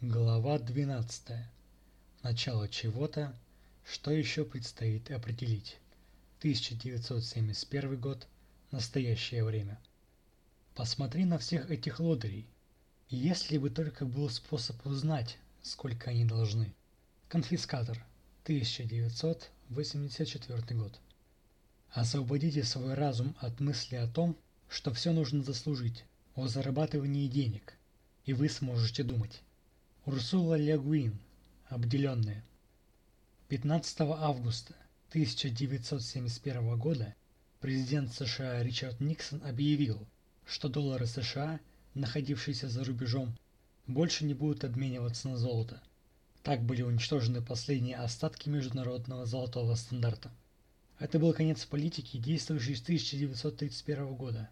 Глава 12. Начало чего-то, что еще предстоит определить. 1971 год. Настоящее время. Посмотри на всех этих лодырей. Если бы только был способ узнать, сколько они должны. Конфискатор. 1984 год. Освободите свой разум от мысли о том, что все нужно заслужить, о зарабатывании денег, и вы сможете думать. Урсула Легуин. Обделенная. 15 августа 1971 года президент США Ричард Никсон объявил, что доллары США, находившиеся за рубежом, больше не будут обмениваться на золото. Так были уничтожены последние остатки международного золотого стандарта. Это был конец политики, действующей с 1931 года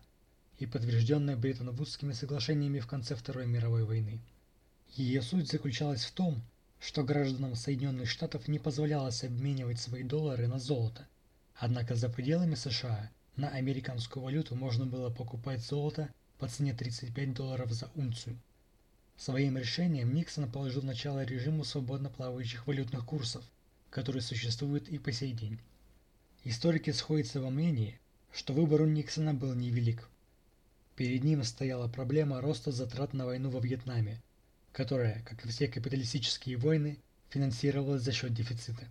и подтвержденной Бреттон-Вудскими соглашениями в конце Второй мировой войны. Ее суть заключалась в том, что гражданам Соединенных Штатов не позволялось обменивать свои доллары на золото. Однако за пределами США на американскую валюту можно было покупать золото по цене 35 долларов за унцию. Своим решением Никсон положил начало режиму свободно плавающих валютных курсов, который существует и по сей день. Историки сходятся во мнении, что выбор у Никсона был невелик. Перед ним стояла проблема роста затрат на войну во Вьетнаме, которая, как и все капиталистические войны, финансировалась за счет дефицита.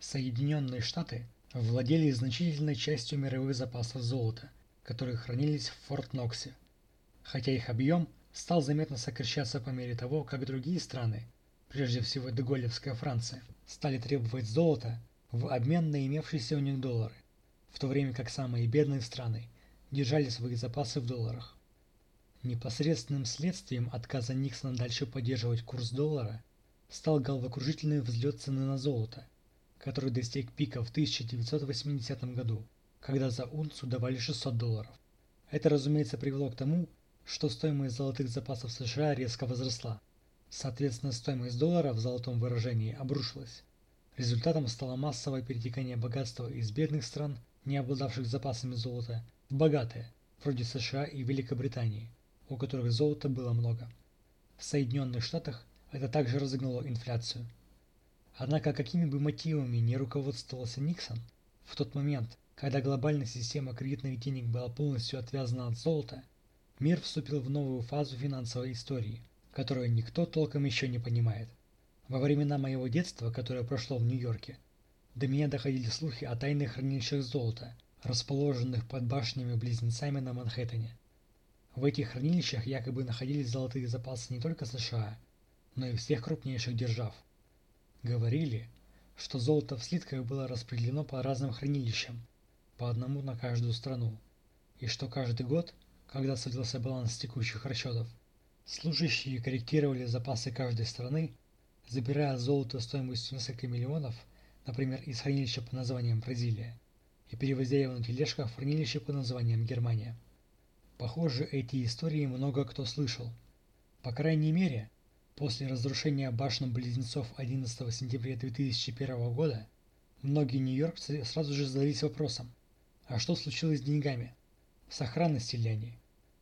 Соединенные Штаты владели значительной частью мировых запасов золота, которые хранились в Форт Ноксе, хотя их объем стал заметно сокращаться по мере того, как другие страны, прежде всего Деголевская Франция, стали требовать золота в обмен на имевшиеся у них доллары, в то время как самые бедные страны держали свои запасы в долларах. Непосредственным следствием отказа Никсона дальше поддерживать курс доллара стал головокружительный взлет цены на золото, который достиг пика в 1980 году, когда за унцию давали 600 долларов. Это, разумеется, привело к тому, что стоимость золотых запасов США резко возросла. Соответственно, стоимость доллара в золотом выражении обрушилась. Результатом стало массовое перетекание богатства из бедных стран, не обладавших запасами золота, в богатые, вроде США и Великобритании у которых золота было много. В Соединенных Штатах это также разогнало инфляцию. Однако какими бы мотивами не руководствовался Никсон, в тот момент, когда глобальная система кредитных денег была полностью отвязана от золота, мир вступил в новую фазу финансовой истории, которую никто толком еще не понимает. Во времена моего детства, которое прошло в Нью-Йорке, до меня доходили слухи о тайных хранилищах золота, расположенных под башнями-близнецами на Манхэттене. В этих хранилищах якобы находились золотые запасы не только США, но и всех крупнейших держав. Говорили, что золото в слитках было распределено по разным хранилищам, по одному на каждую страну, и что каждый год, когда садился баланс текущих расчетов, служащие корректировали запасы каждой страны, забирая золото стоимостью несколько миллионов, например, из хранилища по названием Бразилия, и перевозя его на тележках в хранилище по названием Германия. Похоже, эти истории много кто слышал. По крайней мере, после разрушения башен-близнецов 11 сентября 2001 года, многие нью-йоркцы сразу же задались вопросом, а что случилось с деньгами? Сохранности ли они?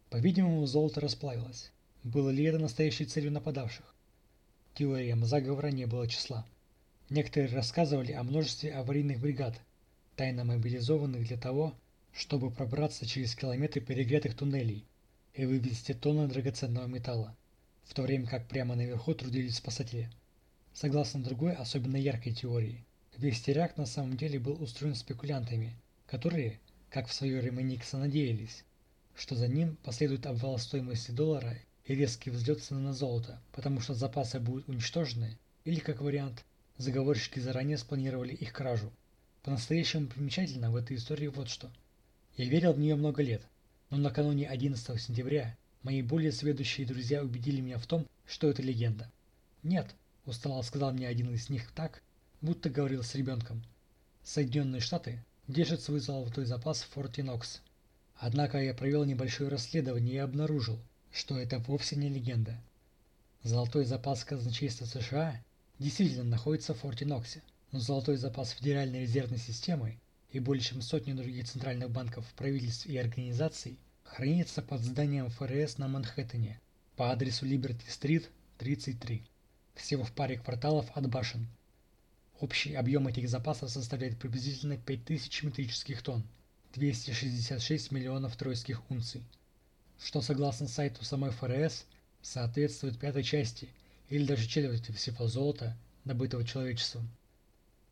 По-видимому, золото расплавилось. Было ли это настоящей целью нападавших? Теориям заговора не было числа. Некоторые рассказывали о множестве аварийных бригад, тайно мобилизованных для того, чтобы пробраться через километры перегретых туннелей и вывести тонны драгоценного металла, в то время как прямо наверху трудились спасатели. Согласно другой, особенно яркой теории, весь теракт на самом деле был устроен спекулянтами, которые, как в свое время Никса надеялись, что за ним последует обвал стоимости доллара и резкий взлет цены на золото, потому что запасы будут уничтожены, или, как вариант, заговорщики заранее спланировали их кражу. По-настоящему примечательно в этой истории вот что – я верил в нее много лет, но накануне 11 сентября мои более сведущие друзья убедили меня в том, что это легенда. Нет, устало сказал мне один из них так, будто говорил с ребенком. Соединенные Штаты держат свой золотой запас в Форте Нокс. Однако я провел небольшое расследование и обнаружил, что это вовсе не легенда. Золотой запас казначейства США действительно находится в Форте Ноксе, но золотой запас Федеральной резервной системы и более чем сотни других центральных банков, правительств и организаций хранится под зданием ФРС на Манхэттене по адресу Либерти-стрит, 33. Всего в паре кварталов от башен. Общий объем этих запасов составляет приблизительно 5000 метрических тонн, 266 миллионов тройских унций, что согласно сайту самой ФРС соответствует пятой части или даже четверти всего золота, добытого человечеством.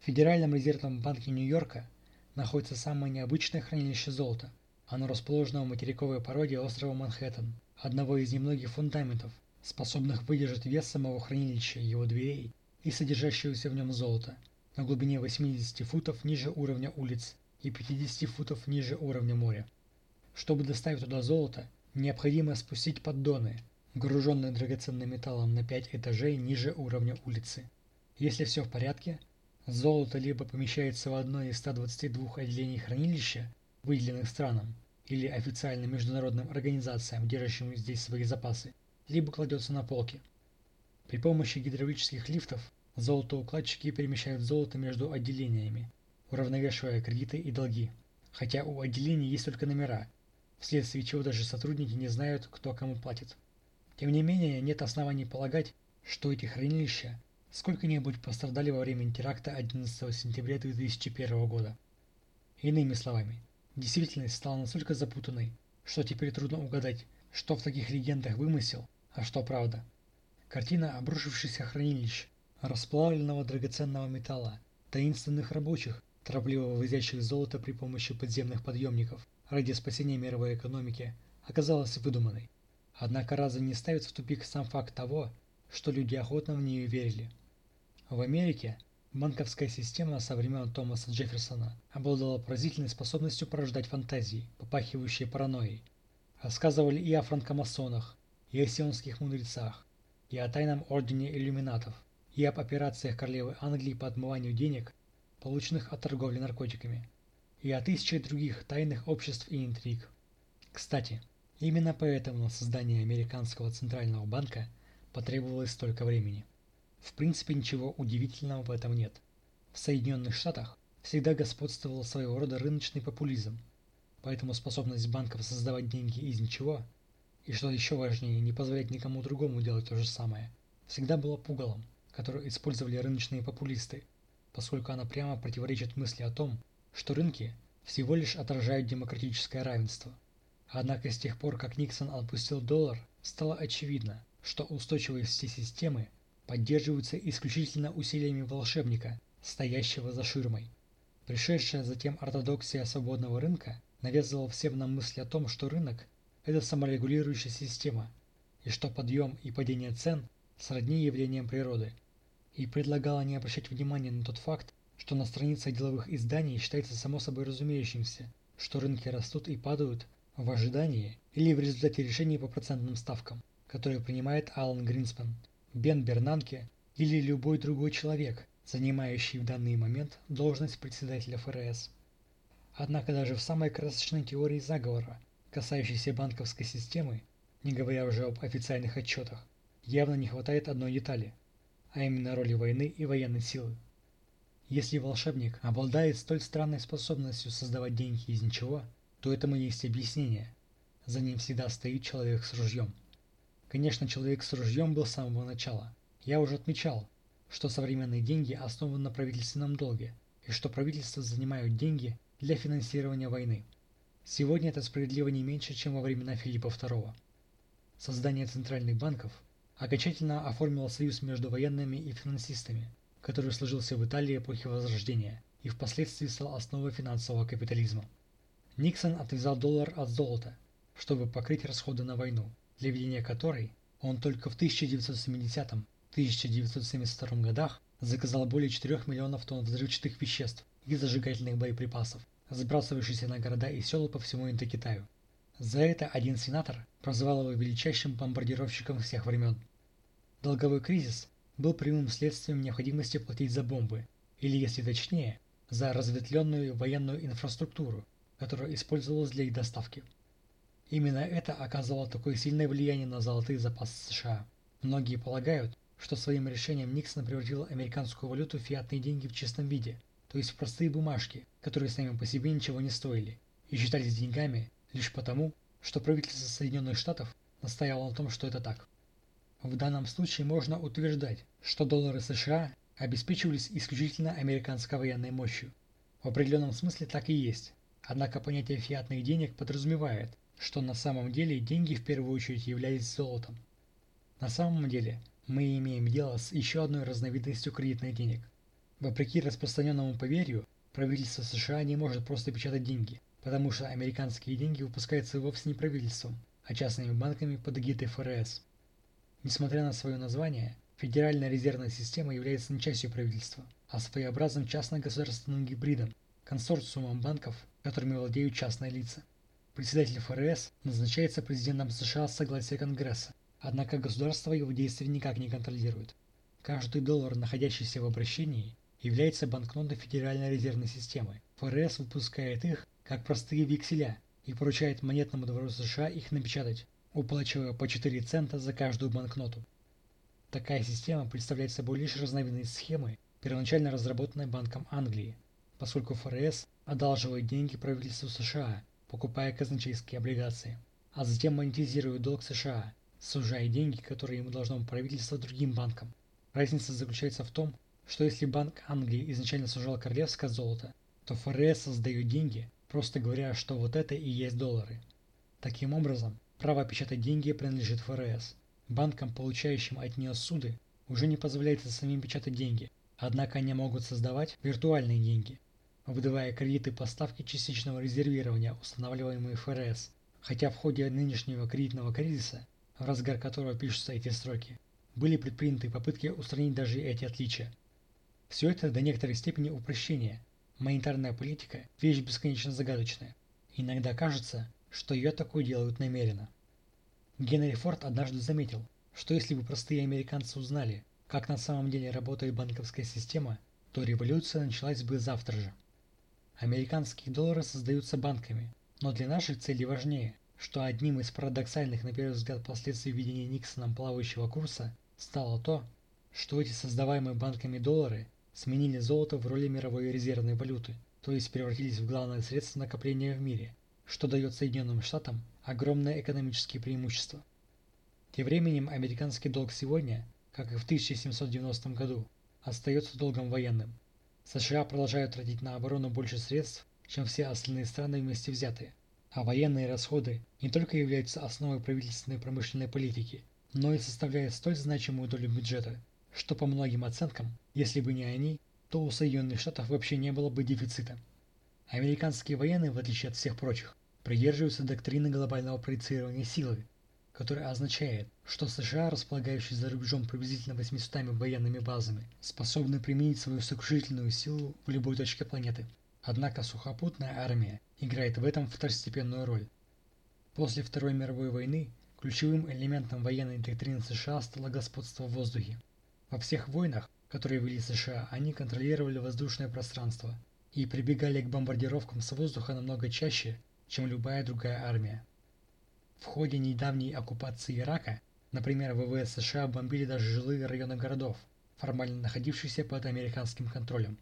В Федеральном резервном банке Нью-Йорка находится самое необычное хранилище золота. Оно расположено в материковой породе острова Манхэттен, одного из немногих фундаментов, способных выдержать вес самого хранилища, его дверей и содержащегося в нем золота, на глубине 80 футов ниже уровня улиц и 50 футов ниже уровня моря. Чтобы доставить туда золото, необходимо спустить поддоны, груженные драгоценным металлом на 5 этажей ниже уровня улицы. Если все в порядке, золото либо помещается в одно из 122 отделений хранилища, выделенных странам, или официальным международным организациям, держащим здесь свои запасы, либо кладется на полки. При помощи гидравлических лифтов золотоукладчики перемещают золото между отделениями, уравновешивая кредиты и долги, хотя у отделений есть только номера, вследствие чего даже сотрудники не знают, кто кому платит. Тем не менее, нет оснований полагать, что эти хранилища сколько-нибудь пострадали во время теракта 11 сентября 2001 года. Иными словами, действительность стала настолько запутанной, что теперь трудно угадать, что в таких легендах вымысел, а что правда. Картина обрушившихся хранилищ, расплавленного драгоценного металла, таинственных рабочих, торопливо вывозящих золото при помощи подземных подъемников ради спасения мировой экономики, оказалась выдуманной. Однако разве не ставит в тупик сам факт того, что люди охотно в нее верили? В Америке банковская система со времен Томаса Джефферсона обладала поразительной способностью порождать фантазии, попахивающие паранойей. Рассказывали и о франкомасонах, и о сионских мудрецах, и о тайном ордене иллюминатов, и об операциях королевы Англии по отмыванию денег, полученных от торговли наркотиками, и о тысячах других тайных обществ и интриг. Кстати, именно поэтому на создание американского центрального банка потребовалось столько времени. В принципе, ничего удивительного в этом нет. В Соединенных Штатах всегда господствовал своего рода рыночный популизм, поэтому способность банков создавать деньги из ничего, и что еще важнее, не позволять никому другому делать то же самое, всегда была пугалом которую использовали рыночные популисты, поскольку она прямо противоречит мысли о том, что рынки всего лишь отражают демократическое равенство. Однако с тех пор, как Никсон отпустил доллар, стало очевидно, что устойчивость всей системы поддерживается исключительно усилиями волшебника, стоящего за ширмой. Пришедшая затем ортодоксия свободного рынка навязывала всем нам мысль о том, что рынок – это саморегулирующая система, и что подъем и падение цен сродни явлениям природы, и предлагала не обращать внимания на тот факт, что на страницах деловых изданий считается само собой разумеющимся, что рынки растут и падают в ожидании или в результате решений по процентным ставкам, которые принимает Алан Гринспен, Бен Бернанке или любой другой человек, занимающий в данный момент должность председателя ФРС. Однако даже в самой красочной теории заговора, касающейся банковской системы, не говоря уже об официальных отчетах, явно не хватает одной детали – а именно роли войны и военной силы. Если волшебник обладает столь странной способностью создавать деньги из ничего, то этому есть объяснение. За ним всегда стоит человек с ружьем. Конечно, человек с ружьем был с самого начала. Я уже отмечал, что современные деньги основаны на правительственном долге, и что правительства занимают деньги для финансирования войны. Сегодня это справедливо не меньше, чем во времена Филиппа II. Создание центральных банков окончательно оформила союз между военными и финансистами, который сложился в Италии эпохи Возрождения и впоследствии стал основой финансового капитализма. Никсон отвязал доллар от золота, чтобы покрыть расходы на войну, для которой он только в 1970-1972 годах заказал более 4 миллионов тонн взрывчатых веществ и зажигательных боеприпасов, сбрасывающихся на города и села по всему Индокитаю. За это один сенатор прозвал его величайшим бомбардировщиком всех времен. Долговой кризис был прямым следствием необходимости платить за бомбы, или, если точнее, за разветвленную военную инфраструктуру, которая использовалась для их доставки. Именно это оказывало такое сильное влияние на золотые запасы США. Многие полагают, что своим решением Никсон превратил американскую валюту в фиатные деньги в чистом виде, то есть в простые бумажки, которые сами по себе ничего не стоили, и считались деньгами лишь потому, что правительство Соединенных Штатов настаивало на том, что это так. В данном случае можно утверждать, что доллары США обеспечивались исключительно американской военной мощью. В определенном смысле так и есть. Однако понятие фиатных денег подразумевает, что на самом деле деньги в первую очередь являлись золотом. На самом деле мы имеем дело с еще одной разновидностью кредитных денег. Вопреки распространенному поверью, правительство США не может просто печатать деньги, потому что американские деньги выпускаются вовсе не правительством, а частными банками под эгидой ФРС. Несмотря на свое название, Федеральная резервная система является не частью правительства, а своеобразным частно-государственным гибридом, консорциумом банков, которыми владеют частные лица. Председатель ФРС назначается президентом США с согласия Конгресса, однако государство его действия никак не контролирует. Каждый доллар, находящийся в обращении, является банкнотой Федеральной резервной системы. ФРС выпускает их как простые векселя и поручает монетному двору США их напечатать, уплачивая по 4 цента за каждую банкноту. Такая система представляет собой лишь разновидность схемы, первоначально разработанной Банком Англии, поскольку ФРС одалживает деньги правительству США, покупая казначейские облигации, а затем монетизирует долг США, сужая деньги, которые ему должно правительство другим банкам. Разница заключается в том, что если Банк Англии изначально сужал королевское золото, то ФРС создает деньги, просто говоря, что вот это и есть доллары. Таким образом, Право печатать деньги принадлежит ФРС. Банкам, получающим от нее суды, уже не позволяется самим печатать деньги, однако они могут создавать виртуальные деньги, выдавая кредиты по ставке частичного резервирования, устанавливаемые ФРС. Хотя в ходе нынешнего кредитного кризиса, в разгар которого пишутся эти строки, были предприняты попытки устранить даже эти отличия. Все это до некоторой степени упрощение. Монетарная политика – вещь бесконечно загадочная. Иногда кажется, что ее такое делают намеренно. Генри Форд однажды заметил, что если бы простые американцы узнали, как на самом деле работает банковская система, то революция началась бы завтра же. Американские доллары создаются банками, но для наших целей важнее, что одним из парадоксальных на первый взгляд последствий введения Никсоном плавающего курса стало то, что эти создаваемые банками доллары сменили золото в роли мировой резервной валюты, то есть превратились в главное средство накопления в мире – что дает Соединенным Штатам огромное экономические преимущества. Тем временем американский долг сегодня, как и в 1790 году, остается долгом военным. США продолжают тратить на оборону больше средств, чем все остальные страны вместе взятые, а военные расходы не только являются основой правительственной промышленной политики, но и составляют столь значимую долю бюджета, что по многим оценкам, если бы не они, то у Соединенных Штатов вообще не было бы дефицита. Американские военные, в отличие от всех прочих, придерживаются доктрины глобального проецирования силы, которая означает, что США, располагающие за рубежом приблизительно 800 военными базами, способны применить свою сокрушительную силу в любой точке планеты. Однако сухопутная армия играет в этом второстепенную роль. После Второй мировой войны ключевым элементом военной доктрины США стало господство в воздухе. Во всех войнах, которые вели США, они контролировали воздушное пространство и прибегали к бомбардировкам с воздуха намного чаще, чем любая другая армия. В ходе недавней оккупации Ирака, например, ВВС США бомбили даже жилые районы городов, формально находившиеся под американским контролем.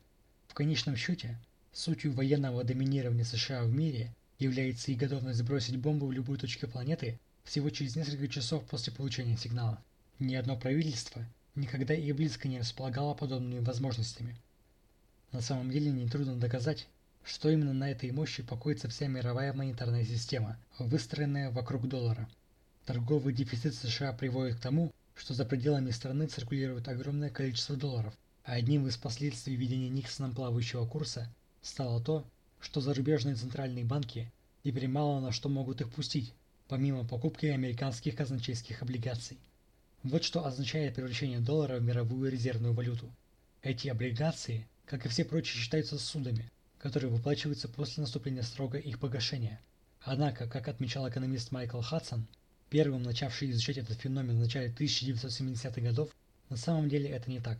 В конечном счете, сутью военного доминирования США в мире является и готовность сбросить бомбу в любую точку планеты всего через несколько часов после получения сигнала. Ни одно правительство никогда и близко не располагало подобными возможностями. На самом деле нетрудно доказать, что именно на этой мощи покоится вся мировая монетарная система, выстроенная вокруг доллара. Торговый дефицит США приводит к тому, что за пределами страны циркулирует огромное количество долларов, а одним из последствий введения Никсоном плавающего курса стало то, что зарубежные центральные банки теперь мало на что могут их пустить, помимо покупки американских казначейских облигаций. Вот что означает превращение доллара в мировую резервную валюту. Эти облигации, как и все прочие, считаются судами, которые выплачиваются после наступления срока их погашения. Однако, как отмечал экономист Майкл Хадсон, первым начавший изучать этот феномен в начале 1970-х годов, на самом деле это не так.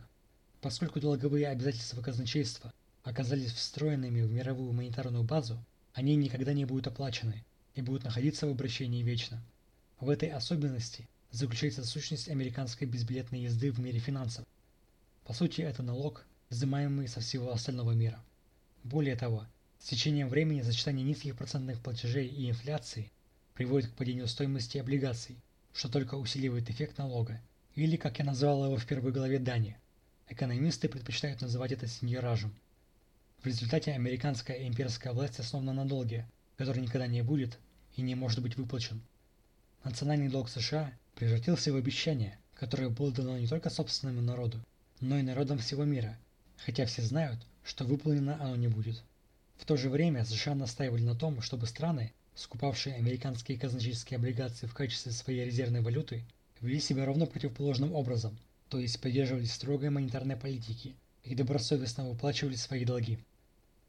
Поскольку долговые обязательства казначейства оказались встроенными в мировую монетарную базу, они никогда не будут оплачены и будут находиться в обращении вечно. В этой особенности заключается сущность американской безбилетной езды в мире финансов. По сути, это налог, взимаемый со всего остального мира. Более того, с течением времени сочетание низких процентных платежей и инфляции приводит к падению стоимости облигаций, что только усиливает эффект налога или, как я назвал его в первой главе Дани. Экономисты предпочитают называть это сеньоражем. В результате американская имперская власть основана на долге, который никогда не будет и не может быть выплачен. Национальный долг США превратился в обещание, которое было дано не только собственному народу, но и народам всего мира, хотя все знают, что выполнено оно не будет. В то же время США настаивали на том, чтобы страны, скупавшие американские казначейские облигации в качестве своей резервной валюты, вели себя ровно противоположным образом, то есть поддерживались строгой монетарной политики и добросовестно выплачивали свои долги.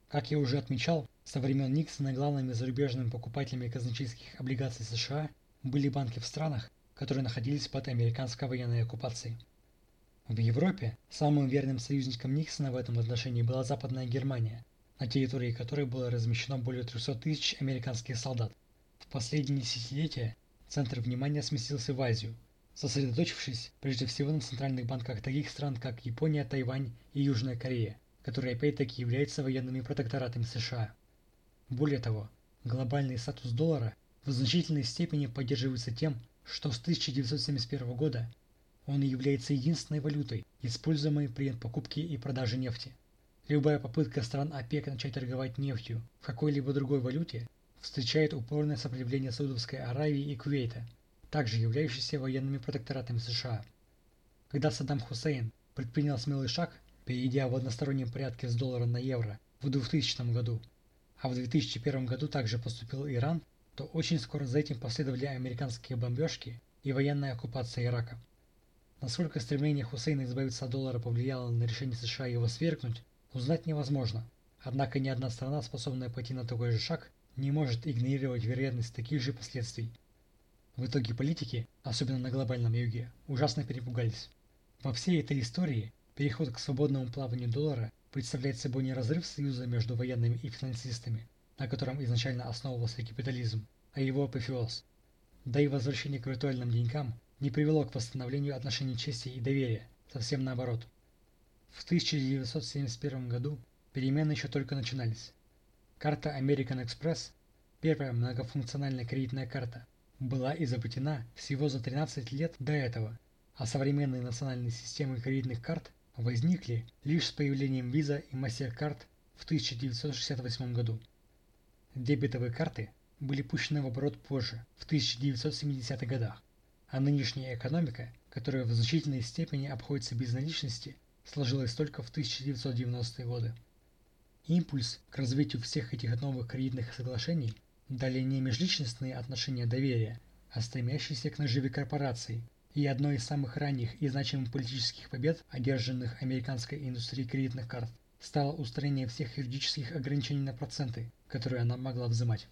Как я уже отмечал, со времен Никсона главными зарубежными покупателями казначейских облигаций США были банки в странах, которые находились под американской военной оккупацией. В Европе самым верным союзником Никсона в этом отношении была Западная Германия, на территории которой было размещено более 300 тысяч американских солдат. В последние десятилетия центр внимания сместился в Азию, сосредоточившись прежде всего на центральных банках таких стран, как Япония, Тайвань и Южная Корея, которые опять-таки являются военными протекторатами США. Более того, глобальный статус доллара в значительной степени поддерживается тем, что с 1971 года он является единственной валютой, используемой при покупке и продаже нефти. Любая попытка стран ОПЕК начать торговать нефтью в какой-либо другой валюте встречает упорное сопротивление Саудовской Аравии и Кувейта, также являющихся военными протекторатами США. Когда Саддам Хусейн предпринял смелый шаг, перейдя в одностороннем порядке с доллара на евро в 2000 году, а в 2001 году также поступил Иран, то очень скоро за этим последовали американские бомбежки и военная оккупация Ирака. Насколько стремление Хусейна избавиться от доллара повлияло на решение США его свергнуть, узнать невозможно. Однако ни одна страна, способная пойти на такой же шаг, не может игнорировать вероятность таких же последствий. В итоге политики, особенно на глобальном юге, ужасно перепугались. Во всей этой истории переход к свободному плаванию доллара представляет собой не разрыв союза между военными и финансистами, на котором изначально основывался капитализм, а его апофеоз. Да и возвращение к виртуальным деньгам не привело к восстановлению отношений чести и доверия, совсем наоборот. В 1971 году перемены еще только начинались. Карта American Express, первая многофункциональная кредитная карта, была изобретена всего за 13 лет до этого, а современные национальные системы кредитных карт возникли лишь с появлением Visa и MasterCard в 1968 году. Дебетовые карты были пущены в оборот позже, в 1970-х годах, а нынешняя экономика, которая в значительной степени обходится без наличности, сложилась только в 1990-е годы. Импульс к развитию всех этих новых кредитных соглашений дали не межличностные отношения доверия, а стремящиеся к наживе корпораций, и одной из самых ранних и значимых политических побед, одержанных американской индустрией кредитных карт, стало устранение всех юридических ограничений на проценты, которые она могла взимать.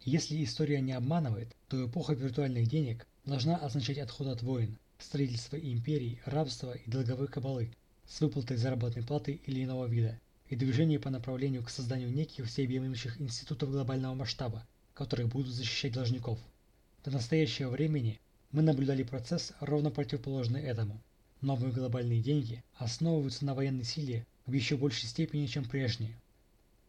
Если история не обманывает, то эпоха виртуальных денег должна означать отход от войн, строительство империй, рабства и долговой кабалы с выплатой заработной платы или иного вида, и движение по направлению к созданию неких всеобъемлющих институтов глобального масштаба, которые будут защищать должников. До настоящего времени мы наблюдали процесс ровно противоположный этому. Новые глобальные деньги основываются на военной силе в еще большей степени, чем прежние.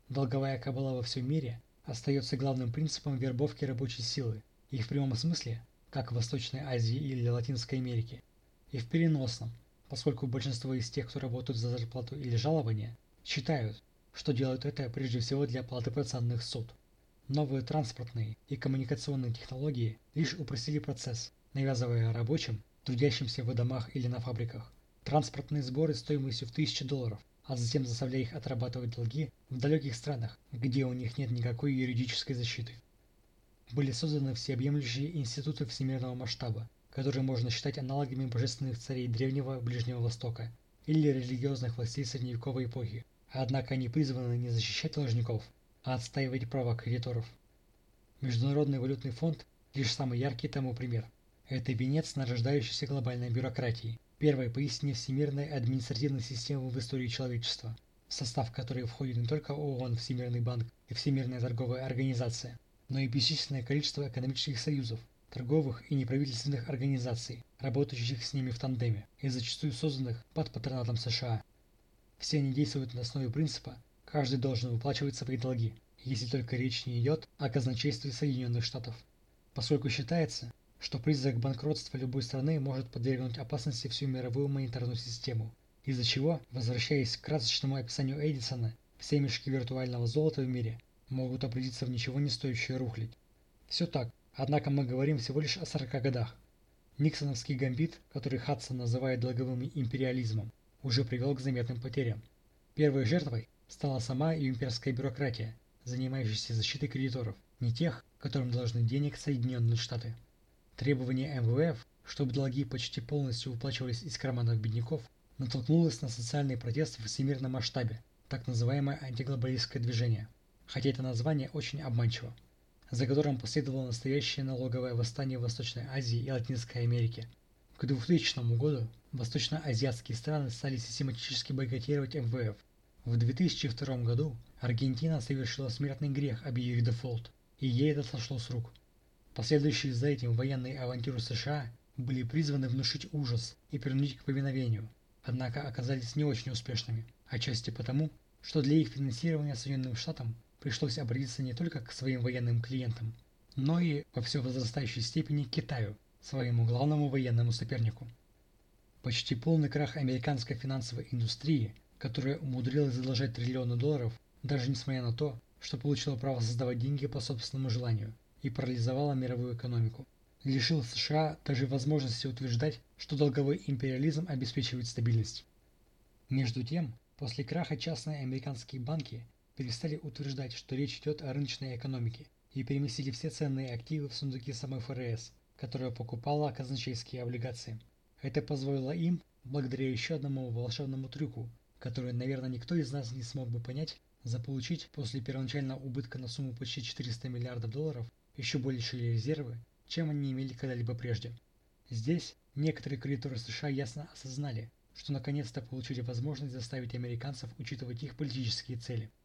Долговая кабала во всем мире остается главным принципом вербовки рабочей силы, и в прямом смысле, как в Восточной Азии или Латинской Америке, и в переносном, поскольку большинство из тех, кто работают за зарплату или жалование, считают, что делают это прежде всего для оплаты процентных суд. Новые транспортные и коммуникационные технологии лишь упростили процесс, навязывая рабочим, трудящимся в домах или на фабриках, транспортные сборы стоимостью в 1000 долларов, а затем заставляя их отрабатывать долги в далеких странах, где у них нет никакой юридической защиты. Были созданы всеобъемлющие институты всемирного масштаба, которые можно считать аналогами божественных царей Древнего Ближнего Востока или религиозных властей средневековой эпохи, однако они призваны не защищать должников, а отстаивать права кредиторов. Международный валютный фонд – лишь самый яркий тому пример. Это венец нарождающейся глобальной бюрократии, первой поистине всемирной административной системы в истории человечества, в состав которой входит не только ООН, Всемирный банк и Всемирная торговая организация, но и бесчисленное количество экономических союзов, торговых и неправительственных организаций, работающих с ними в тандеме и зачастую созданных под патронатом США. Все они действуют на основе принципа «каждый должен выплачивать свои долги», если только речь не идет о казначействе Соединенных Штатов. Поскольку считается, что призрак банкротства любой страны может подвергнуть опасности всю мировую монетарную систему, из-за чего, возвращаясь к красочному описанию Эдисона, все мешки виртуального золота в мире могут обратиться в ничего не стоящую рухлядь. Все так, однако мы говорим всего лишь о 40 годах. Никсоновский гамбит, который Хадсон называет долговым империализмом, уже привел к заметным потерям. Первой жертвой стала сама имперская бюрократия, занимающаяся защитой кредиторов, не тех, которым должны денег Соединенные Штаты. Требование МВФ, чтобы долги почти полностью выплачивались из карманов бедняков, натолкнулось на социальный протест в всемирном масштабе, так называемое антиглобалистское движение, хотя это название очень обманчиво, за которым последовало настоящее налоговое восстание в Восточной Азии и Латинской Америке. К 2000 году восточноазиатские страны стали систематически бойкотировать МВФ. В 2002 году Аргентина совершила смертный грех, объявив дефолт, и ей это сошло с рук. Последующие за этим военные авантюры США были призваны внушить ужас и принудить к повиновению, однако оказались не очень успешными, отчасти потому, что для их финансирования Соединенным Штатам пришлось обратиться не только к своим военным клиентам, но и во все возрастающей степени к Китаю, своему главному военному сопернику. Почти полный крах американской финансовой индустрии, которая умудрилась задолжать триллионы долларов, даже несмотря на то, что получила право создавать деньги по собственному желанию и парализовала мировую экономику, лишил США даже возможности утверждать, что долговой империализм обеспечивает стабильность. Между тем, после краха частные американские банки перестали утверждать, что речь идет о рыночной экономике и переместили все ценные активы в сундуки самой ФРС, которая покупала казначейские облигации. Это позволило им, благодаря еще одному волшебному трюку, который, наверное, никто из нас не смог бы понять, заполучить после первоначального убытка на сумму почти 400 миллиардов долларов еще большие резервы, чем они имели когда-либо прежде. Здесь некоторые кредиторы США ясно осознали, что наконец-то получили возможность заставить американцев учитывать их политические цели –